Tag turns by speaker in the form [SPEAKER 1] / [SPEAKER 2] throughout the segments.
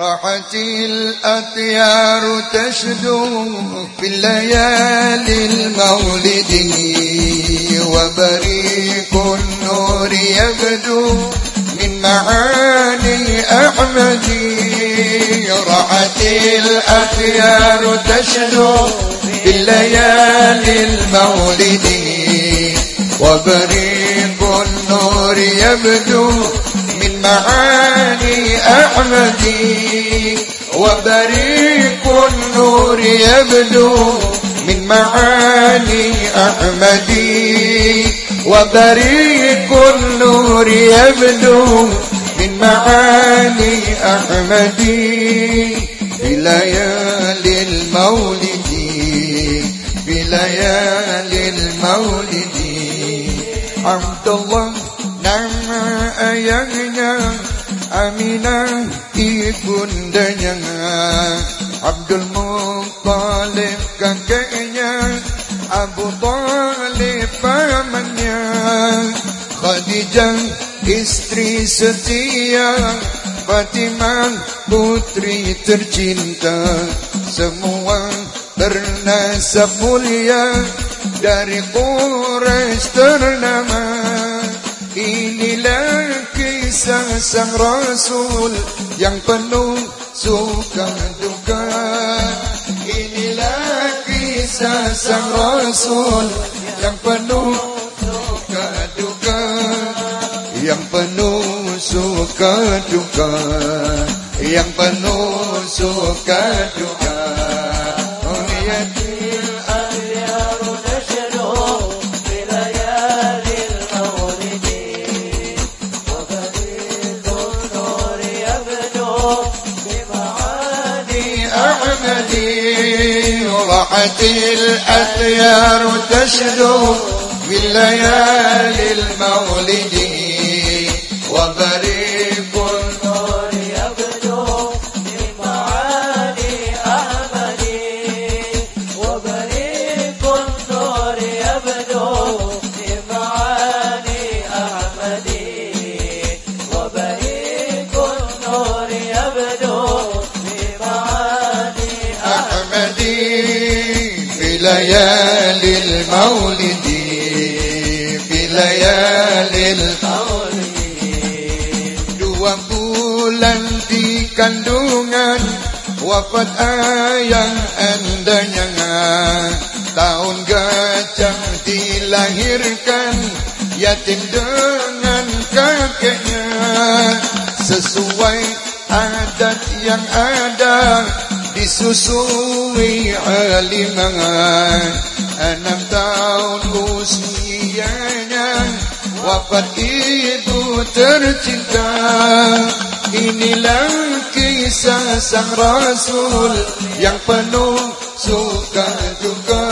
[SPEAKER 1] راحت الأطيار تشدو في الليالي المولد وبريق النور يبدو من معاني أحمد. راحت الأطيار تشدو في الليالي المولد وبريق النور يبدو معاني أحمدي وبريق النور يبدو من معاني أحمدي. وبريق النور يبدو من معاني أحمدي. في ليالي المولد في ليالي المولد. عبد الله nama ayahnya Aminah ibundanya. Abdul Muttalib kakeknya. Abu Talib pamannya. Khadijah istri setia. Fatimah putri tercinta. Semua bernasab mulia. Dari Quraisy ternama Inilah kisah sang Rasul yang penuh suka duka. Inilah kisah sang Rasul yang penuh suka duka. Yang penuh suka duka. Yang penuh suka duka روحتي الأثيار تشدو
[SPEAKER 2] من
[SPEAKER 1] المولد. المولد في ليالي المولد Dua bulan di kandungan Wafat ayah andanya Tahun gajah dilahirkan Yatim dengan kakeknya Sesuai adat yang ada Disusui alimah Enam tahun usianya Wafat ibu tercinta. Inilah kisah sang Rasul Yang penuh suka duka.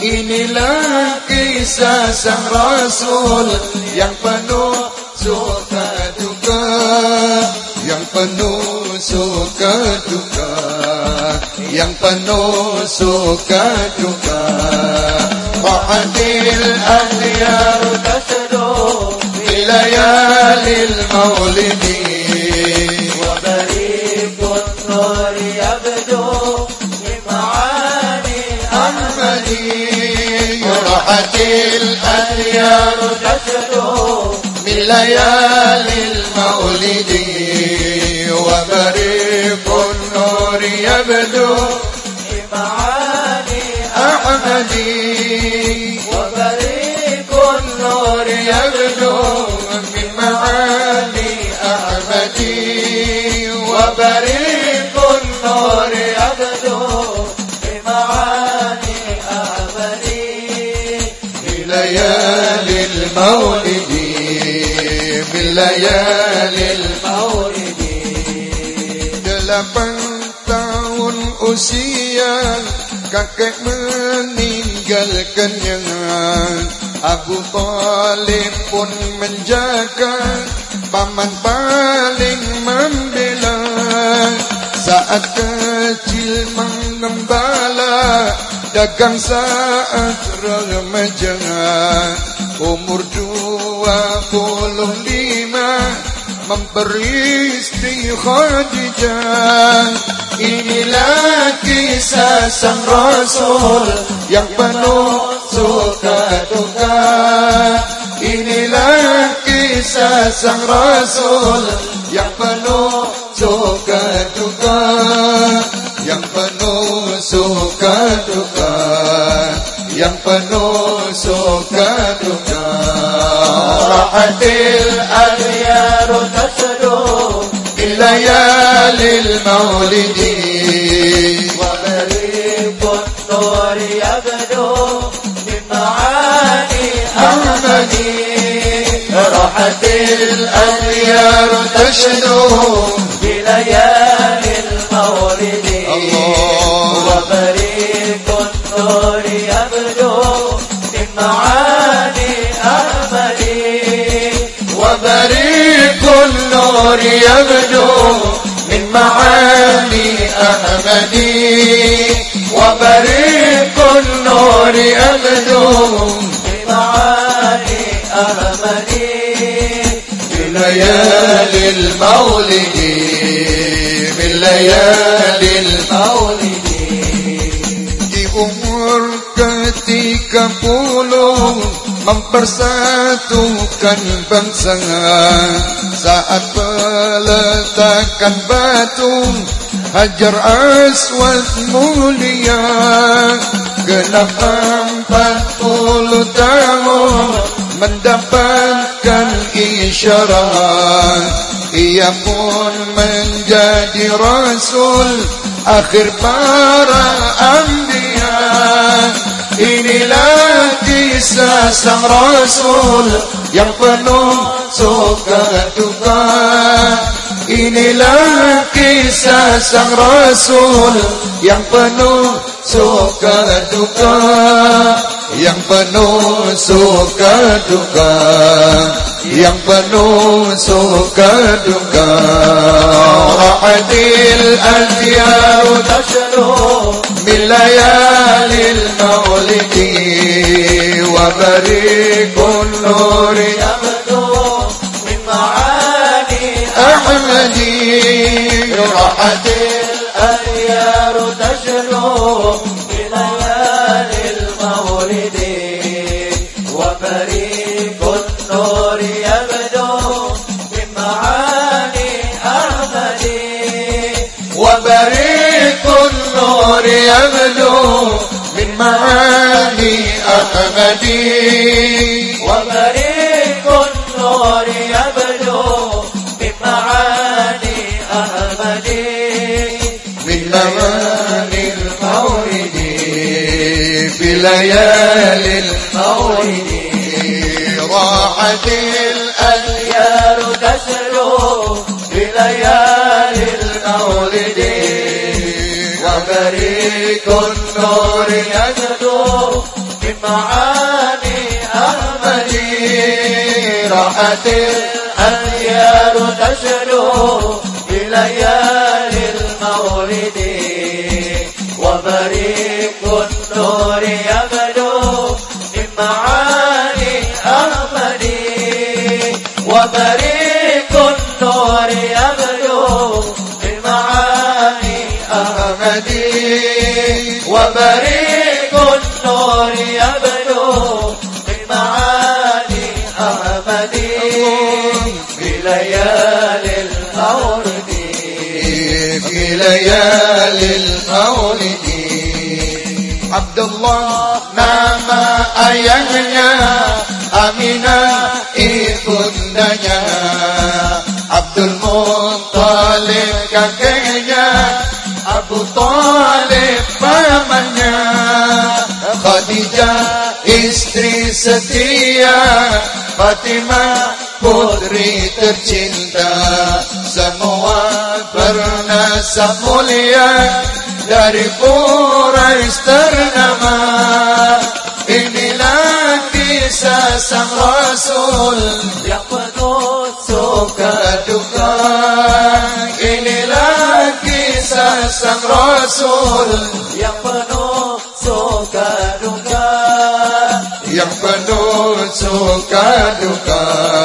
[SPEAKER 1] Inilah kisah sang Rasul Yang penuh suka duka. Yang penuh yang penuh suka duka Ma'adil ahyar
[SPEAKER 2] tasdu
[SPEAKER 1] Bilayalil maulidi.
[SPEAKER 2] وبريق النور يبدو بمعاني
[SPEAKER 1] الأحمد فرحة الأديار
[SPEAKER 2] تسدو
[SPEAKER 1] من ليالي المولد الهادي وفريق النور يغدو
[SPEAKER 2] من معالي
[SPEAKER 1] أحمدي
[SPEAKER 2] وفريق النور
[SPEAKER 1] يغدو بمعالي أحمدي في
[SPEAKER 2] ليالي المولد من
[SPEAKER 1] ليالي المولد. delapan tahun usia kakek meninggalkannya Abu Talib pun menjaga. Paman paling membela Saat kecil mengembala Dagang saat remaja. Umur dua puluh lima memberi istri Khadijah. Inilah kisah sang Rasul yang penuh suka duka inilah kisah sang rasul. Yang penuh suka duka yang penuh suka duka yang penuh suka duka. Rahatil
[SPEAKER 2] adiyarut tasdu lil maulidin. راحت
[SPEAKER 1] الأنيار تشدو
[SPEAKER 2] بليالي المولد. وبريق النور يبدو من معاني أحمدي
[SPEAKER 1] وبريق النور يبدو من معاني أحمدي ketika puluh Mempersatukan bangsa. Saat peletakan batu Hajar Aswad mulia. Genap empat puluh tahun Mendapatkan isyarat Ia pun menjadi Rasul Akhir para anbiya Inilah kisah sang Rasul Yang penuh suka duka Inilah kisah sang Rasul Yang penuh suka duka Yang penuh suka duka Yang penuh suka duka Rahadil adiyar
[SPEAKER 2] تشدو
[SPEAKER 1] بالليالي المولد وبريق النور
[SPEAKER 2] يبدو من معاني
[SPEAKER 1] أحمدي. راحت
[SPEAKER 2] الأديار تشدو بليالي المولد. وبريق النور يبدو من معاني أحمدي.
[SPEAKER 1] وبريق النور يبدو
[SPEAKER 2] وبريق النور يبدو أحمدي
[SPEAKER 1] من المولد ليالي المولد راحت الأديار
[SPEAKER 2] تسلو بليالي المولد وبريق النور يجدو من معاني ظلمات الأنيار تشلو بليالي المولد وبريق النور يبقى بليالي المولد
[SPEAKER 1] في ليالي المولد عبد الله nama ayahnya Aminah ibundanya Abdul Muttalib kakeknya Abu Talib pamannya Khadijah istri setia Fatimah putri tercinta. Semua bernasab mulia Dari Quraisy ternama. Inilah kisah sang Rasul
[SPEAKER 2] yang penuh Suka
[SPEAKER 1] duka. Inilah kisah sang Rasul
[SPEAKER 2] yang penuh
[SPEAKER 3] Cadu,
[SPEAKER 1] Cadu,